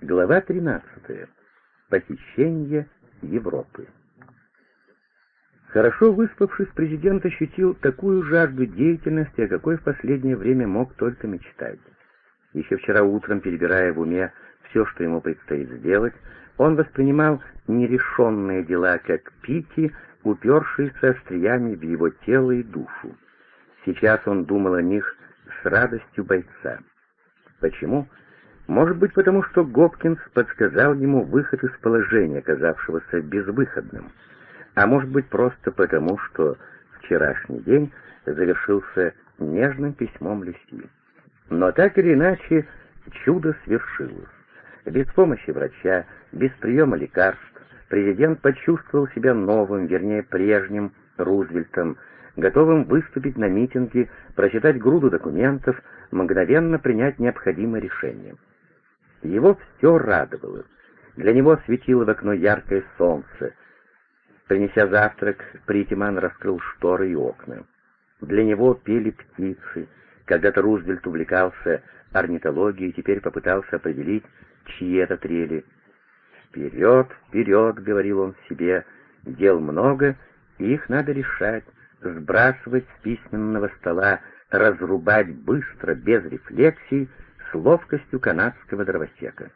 Глава 13. Посещение Европы. Хорошо выспавшись, президент ощутил такую жажду деятельности, о какой в последнее время мог только мечтать. Еще вчера утром, перебирая в уме все, что ему предстоит сделать, он воспринимал нерешенные дела как пики, упершиеся остриями в его тело и душу. Сейчас он думал о них с радостью бойца. Почему? Может быть, потому что Гопкинс подсказал ему выход из положения, казавшегося безвыходным. А может быть, просто потому, что вчерашний день завершился нежным письмом Люси. Но так или иначе, чудо свершилось. Без помощи врача, без приема лекарств, президент почувствовал себя новым, вернее, прежним Рузвельтом, готовым выступить на митинге, прочитать груду документов, мгновенно принять необходимое решение. Его все радовало. Для него светило в окно яркое солнце. Принеся завтрак, Притиман раскрыл шторы и окна. Для него пели птицы. Когда-то Рузвельт увлекался орнитологией и теперь попытался определить, чьи это трели. «Вперед, вперед!» — говорил он себе. «Дел много, и их надо решать, сбрасывать с письменного стола, разрубать быстро, без рефлексий, с ловкостью канадского дровосека.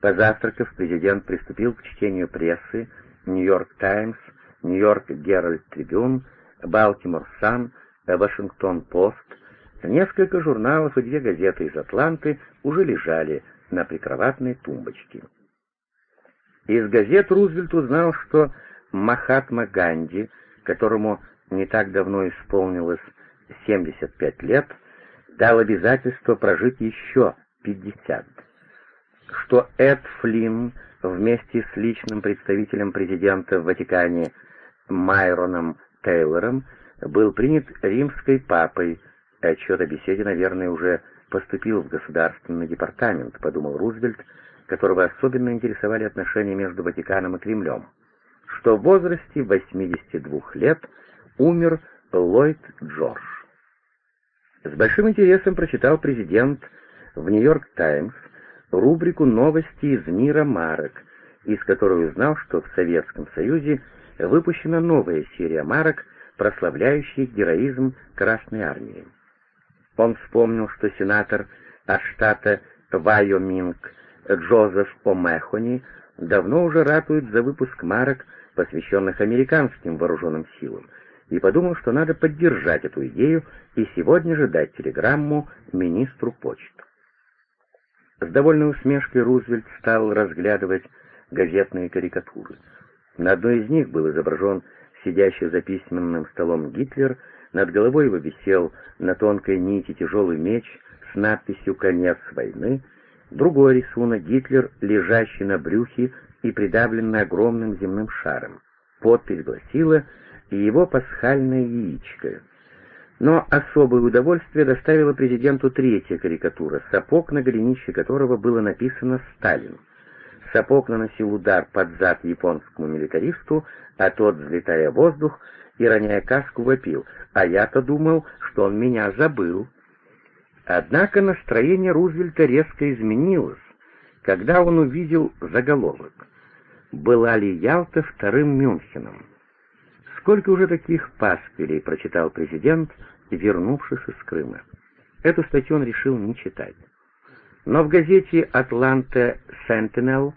Позавтракав, президент приступил к чтению прессы «Нью-Йорк Таймс», «Нью-Йорк Геральд Трибюн», «Балтимор Сан», «Вашингтон-Пост». Несколько журналов и две газеты из Атланты уже лежали на прикроватной тумбочке. Из газет Рузвельт узнал, что Махатма Ганди, которому не так давно исполнилось 75 лет, дал обязательство прожить еще 50. Что Эд Флинн вместе с личным представителем президента в Ватикане Майроном Тейлором был принят римской папой. Отчет о беседе, наверное, уже поступил в Государственный департамент, подумал Рузвельт, которого особенно интересовали отношения между Ватиканом и Кремлем, что в возрасте 82 лет умер Ллойд Джордж. С большим интересом прочитал президент в «Нью-Йорк Таймс» рубрику «Новости из мира марок», из которой узнал, что в Советском Союзе выпущена новая серия марок, прославляющая героизм Красной Армии. Он вспомнил, что сенатор от штата Вайоминг Джозеф О'Мэхони давно уже ратует за выпуск марок, посвященных американским вооруженным силам, и подумал, что надо поддержать эту идею и сегодня же дать телеграмму министру почт. С довольной усмешкой Рузвельт стал разглядывать газетные карикатуры. На одной из них был изображен сидящий за письменным столом Гитлер, над головой его висел на тонкой нити тяжелый меч с надписью «Конец войны», другой рисунок Гитлер, лежащий на брюхе и придавленный огромным земным шаром. Подпись гласила и его пасхальное яичко. Но особое удовольствие доставила президенту третья карикатура, сапог, на голенище которого было написано «Сталин». Сапог наносил удар под зад японскому милитаристу, а тот, взлетая в воздух и роняя каску, вопил, а я-то думал, что он меня забыл. Однако настроение Рузвельта резко изменилось, когда он увидел заголовок «Была ли Ялта вторым Мюнхеном?» Сколько уже таких паспелей прочитал президент, вернувшись из Крыма. Эту статью он решил не читать. Но в газете «Атланта Сентинел»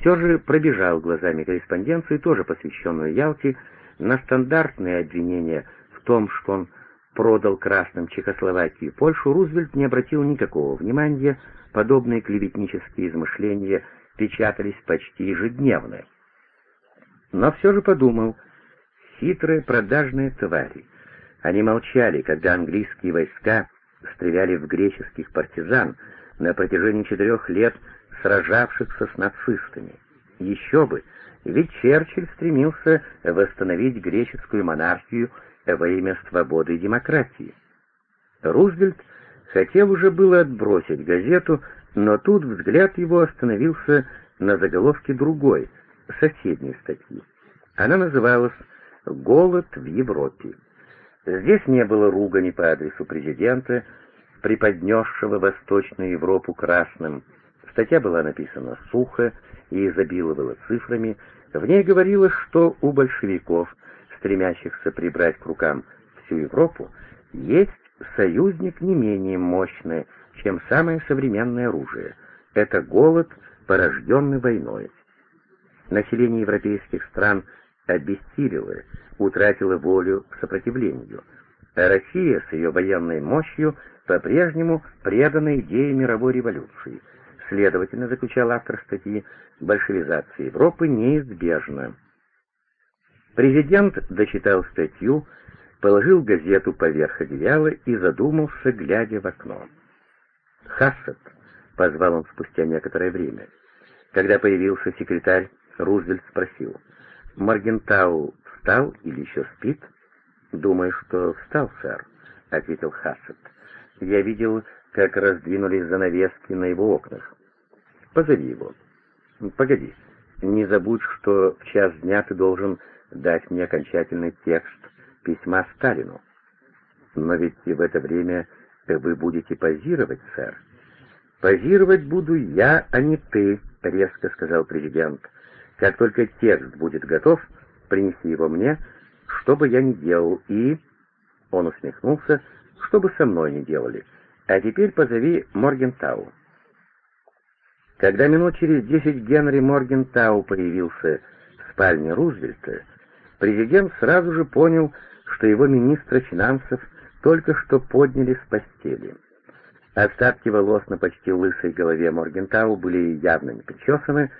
все же пробежал глазами корреспонденцию, тоже посвященную Ялте, на стандартные обвинения в том, что он продал красным Чехословакию и Польшу, Рузвельт не обратил никакого внимания, подобные клеветнические измышления печатались почти ежедневно. Но все же подумал — хитрые продажные твари. Они молчали, когда английские войска стреляли в греческих партизан на протяжении четырех лет сражавшихся с нацистами. Еще бы, ведь Черчилль стремился восстановить греческую монархию во имя свободы и демократии. Рузвельт хотел уже было отбросить газету, но тут взгляд его остановился на заголовке другой, соседней статьи. Она называлась Голод в Европе. Здесь не было ругани по адресу президента, преподнесшего Восточную Европу красным. Статья была написана сухо и изобиловала цифрами. В ней говорилось, что у большевиков, стремящихся прибрать к рукам всю Европу, есть союзник не менее мощный, чем самое современное оружие. Это голод, порожденный войной. Население европейских стран обессилило, утратило волю к сопротивлению. А Россия с ее военной мощью по-прежнему предана идее мировой революции. Следовательно, заключал автор статьи, большевизация Европы неизбежна. Президент дочитал статью, положил газету поверх одеяла и задумался, глядя в окно. «Хассет», — позвал он спустя некоторое время. Когда появился секретарь, Рузвельт спросил, «Маргентау встал или еще спит?» «Думаю, что встал, сэр», — ответил Хассет. «Я видел, как раздвинулись занавески на его окнах. Позови его». «Погоди, не забудь, что в час дня ты должен дать мне окончательный текст письма Сталину. Но ведь в это время вы будете позировать, сэр. Позировать буду я, а не ты, резко сказал президент. Как только текст будет готов, принеси его мне, что бы я ни делал, и... Он усмехнулся, что бы со мной ни делали. А теперь позови Моргентау. Когда минут через десять Генри Моргентау появился в спальне Рузвельта, президент сразу же понял, что его министра финансов только что подняли с постели. Остатки волос на почти лысой голове Моргентау были явно не причесаны,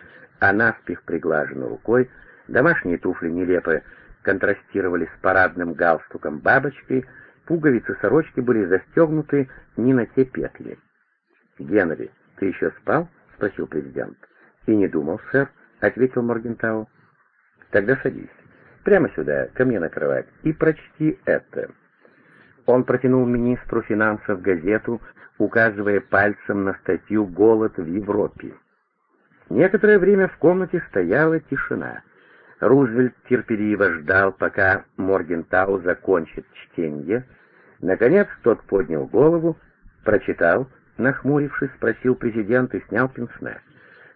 а наспех приглажены рукой, домашние туфли нелепо контрастировали с парадным галстуком бабочкой, пуговицы сорочки были застегнуты не на те петли. «Генри, ты еще спал?» — спросил президент. «И не думал, сэр», — ответил Моргентау. «Тогда садись. Прямо сюда, ко мне на кровать, и прочти это». Он протянул министру финансов газету, указывая пальцем на статью «Голод в Европе». Некоторое время в комнате стояла тишина. Рузвельт терпеливо ждал, пока Моргентау закончит чтение. Наконец тот поднял голову, прочитал, нахмурившись, спросил президент и снял пенсне.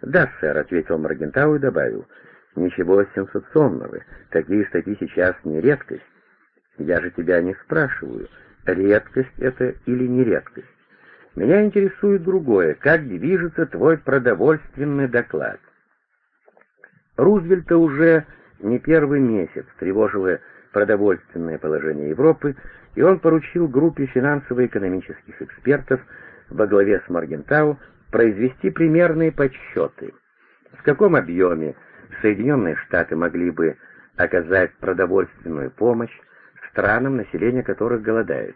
«Да, сэр», — ответил Моргентау и добавил, — Ничего сенсационного, такие статьи сейчас не редкость. Я же тебя не спрашиваю, редкость это или не редкость. Меня интересует другое, как движется твой продовольственный доклад. Рузвельта уже не первый месяц тревожило продовольственное положение Европы, и он поручил группе финансово-экономических экспертов во главе с Моргентау произвести примерные подсчеты, в каком объеме Соединенные Штаты могли бы оказать продовольственную помощь странам, население которых голодает.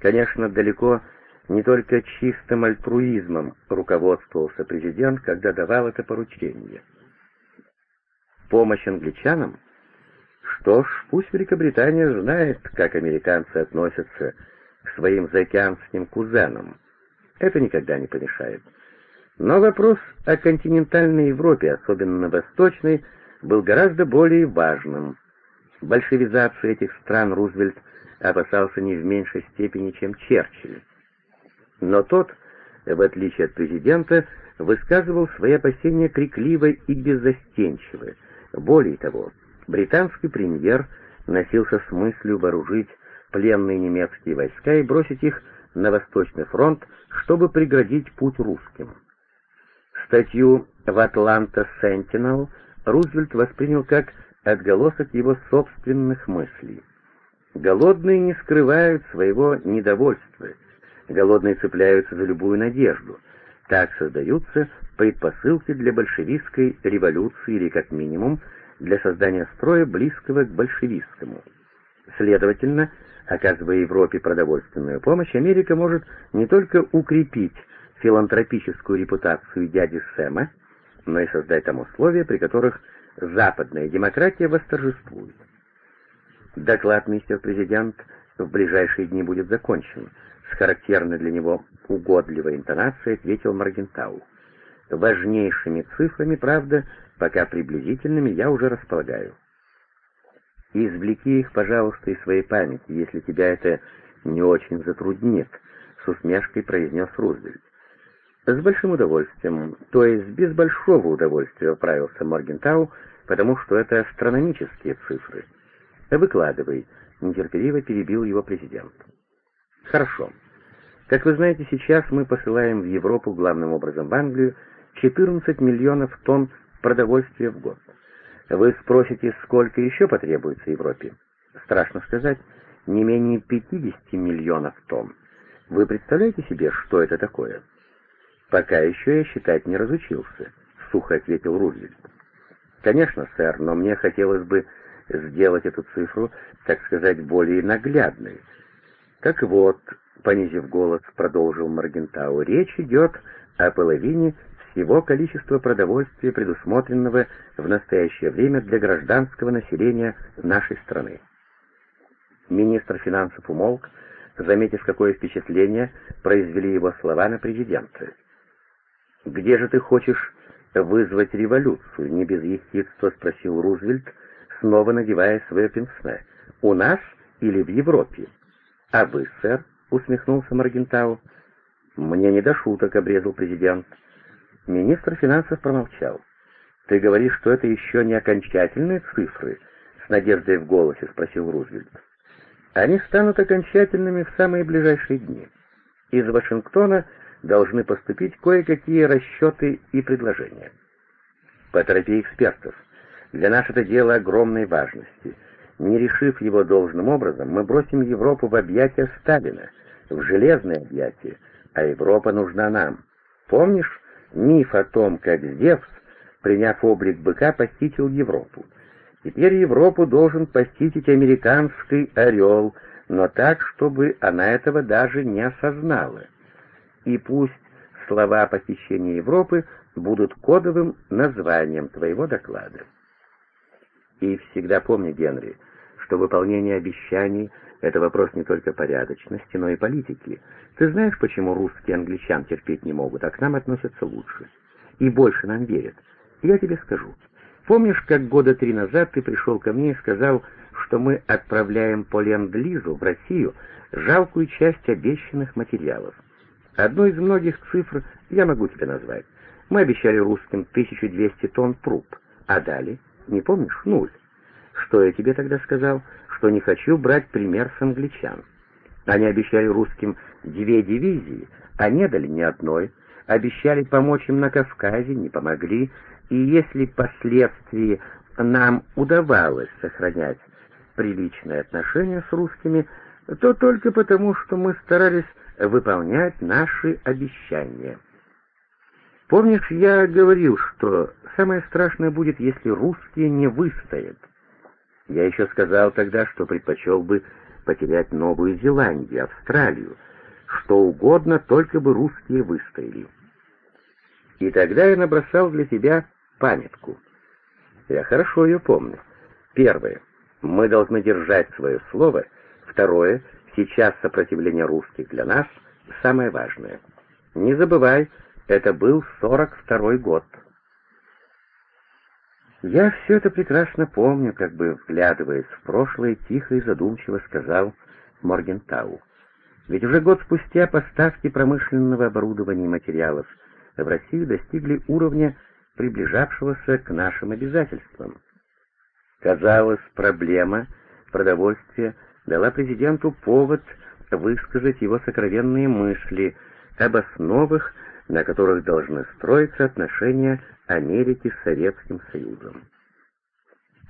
Конечно, далеко не только чистым альтруизмом руководствовался президент, когда давал это поручение. Помощь англичанам? Что ж, пусть Великобритания знает, как американцы относятся к своим заокеанским кузенам. Это никогда не помешает. Но вопрос о континентальной Европе, особенно восточной, был гораздо более важным. Большевизации этих стран Рузвельт опасался не в меньшей степени, чем Черчилль. Но тот, в отличие от президента, высказывал свои опасения крикливо и беззастенчиво. Более того, британский премьер носился с мыслью вооружить пленные немецкие войска и бросить их на Восточный фронт, чтобы преградить путь русским. Статью в «Атланта Сентинел» Рузвельт воспринял как отголосок его собственных мыслей. Голодные не скрывают своего недовольства, голодные цепляются за любую надежду. Так создаются предпосылки для большевистской революции или, как минимум, для создания строя, близкого к большевистскому. Следовательно, оказывая Европе продовольственную помощь, Америка может не только укрепить филантропическую репутацию дяди Сэма, но и создать там условия, при которых западная демократия восторжествует. Доклад, мистер президент, в ближайшие дни будет закончен. С характерной для него угодливой интонацией ответил Маргентау. Важнейшими цифрами, правда, пока приблизительными, я уже располагаю. Извлеки их, пожалуйста, из своей памяти, если тебя это не очень затруднит, с усмешкой произнес Рузвельт. С большим удовольствием, то есть без большого удовольствия, управился Моргентау, потому что это астрономические цифры. Выкладывай, нетерпеливо перебил его президент. Хорошо. Как вы знаете, сейчас мы посылаем в Европу, главным образом в Англию, 14 миллионов тонн продовольствия в год. Вы спросите, сколько еще потребуется Европе? Страшно сказать, не менее 50 миллионов тонн. Вы представляете себе, что это такое? Пока еще я считать не разучился, сухо ответил Рузвельт. Конечно, сэр, но мне хотелось бы сделать эту цифру, так сказать, более наглядной. Так вот, понизив голос, продолжил Маргентау, речь идет о половине всего количества продовольствия, предусмотренного в настоящее время для гражданского населения нашей страны. Министр финансов умолк, заметив, какое впечатление произвели его слова на президента. «Где же ты хочешь вызвать революцию?» — не без ехидства спросил Рузвельт, снова надевая свое пенсне. «У нас или в Европе?» «А вы, сэр?» — усмехнулся Маргентау. «Мне не до шуток», — обрезал президент. Министр финансов промолчал. «Ты говоришь, что это еще не окончательные цифры?» — с надеждой в голосе спросил Рузвельт. «Они станут окончательными в самые ближайшие дни. Из Вашингтона должны поступить кое-какие расчеты и предложения. Поторопи экспертов. Для нас это дело огромной важности. Не решив его должным образом, мы бросим Европу в объятия Сталина, в железное объятие, а Европа нужна нам. Помнишь миф о том, как Зевс, приняв облик быка, похитил Европу? Теперь Европу должен похитить американский орел, но так, чтобы она этого даже не осознала и пусть слова о посещении Европы будут кодовым названием твоего доклада. И всегда помни, Генри, что выполнение обещаний — это вопрос не только порядочности, но и политики. Ты знаешь, почему русские англичан терпеть не могут, а к нам относятся лучше? И больше нам верят. Я тебе скажу. Помнишь, как года три назад ты пришел ко мне и сказал, что мы отправляем по Ленд-Лизу в Россию жалкую часть обещанных материалов? Одну из многих цифр я могу тебе назвать. Мы обещали русским 1200 тонн труп, а дали, не помнишь, нуль. Что я тебе тогда сказал? Что не хочу брать пример с англичан. Они обещали русским две дивизии, а не дали ни одной. Обещали помочь им на Кавказе, не помогли. И если впоследствии нам удавалось сохранять приличные отношения с русскими, то только потому, что мы старались выполнять наши обещания. Помнишь, я говорил, что самое страшное будет, если русские не выстоят. Я еще сказал тогда, что предпочел бы потерять Новую Зеландию, Австралию, что угодно, только бы русские выстояли. И тогда я набросал для тебя памятку. Я хорошо ее помню. Первое. Мы должны держать свое слово. Второе. Сейчас сопротивление русских для нас самое важное. Не забывай, это был 42-й год. Я все это прекрасно помню, как бы вглядываясь в прошлое, тихо и задумчиво сказал Моргентау. Ведь уже год спустя поставки промышленного оборудования и материалов в Россию достигли уровня, приближавшегося к нашим обязательствам. Казалось, проблема продовольствия дала президенту повод высказать его сокровенные мысли об основах, на которых должны строиться отношения Америки с Советским Союзом.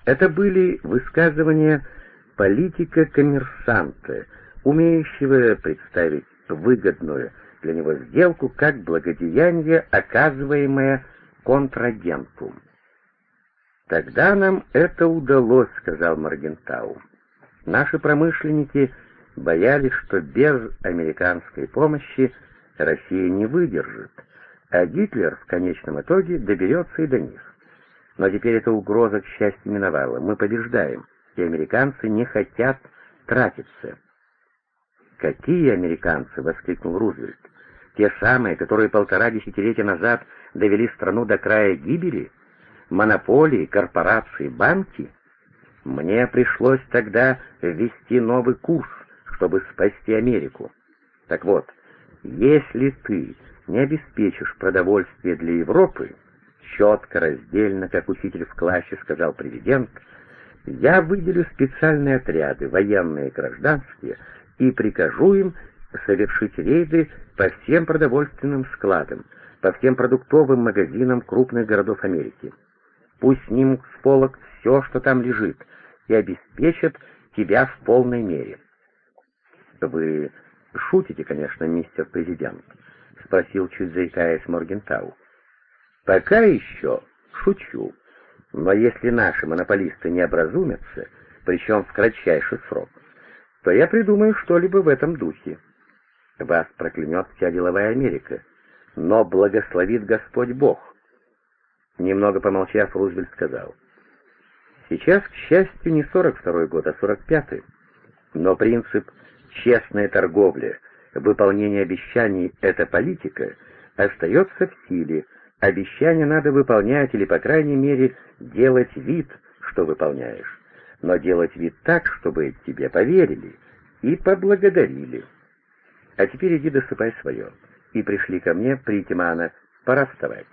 Это были высказывания политика-коммерсанта, умеющего представить выгодную для него сделку как благодеяние, оказываемое контрагенту. «Тогда нам это удалось», — сказал Маргентау. Наши промышленники боялись, что без американской помощи Россия не выдержит, а Гитлер в конечном итоге доберется и до них. Но теперь эта угроза, к счастью, миновала. Мы побеждаем, и американцы не хотят тратиться. «Какие американцы?» — воскликнул Рузвельт. «Те самые, которые полтора десятилетия назад довели страну до края гибели? Монополии, корпорации, банки?» Мне пришлось тогда ввести новый курс, чтобы спасти Америку. Так вот, если ты не обеспечишь продовольствие для Европы, четко, раздельно, как учитель в классе сказал президент, я выделю специальные отряды, военные и гражданские, и прикажу им совершить рейды по всем продовольственным складам, по всем продуктовым магазинам крупных городов Америки. Пусть снимут с полок все, что там лежит, и обеспечат тебя в полной мере. Вы шутите, конечно, мистер президент, — спросил, чуть заикаясь Моргентау. «Пока еще шучу, но если наши монополисты не образумятся, причем в кратчайший срок, то я придумаю что-либо в этом духе. Вас проклянет вся деловая Америка, но благословит Господь Бог». Немного помолчав, Рузвельт сказал, «Сейчас, к счастью, не 42-й год, а 45-й, но принцип «честная торговля», выполнение обещаний — это политика, остается в силе. Обещания надо выполнять или, по крайней мере, делать вид, что выполняешь. Но делать вид так, чтобы тебе поверили и поблагодарили. А теперь иди досыпай свое. И пришли ко мне, Притимана, пора вставать.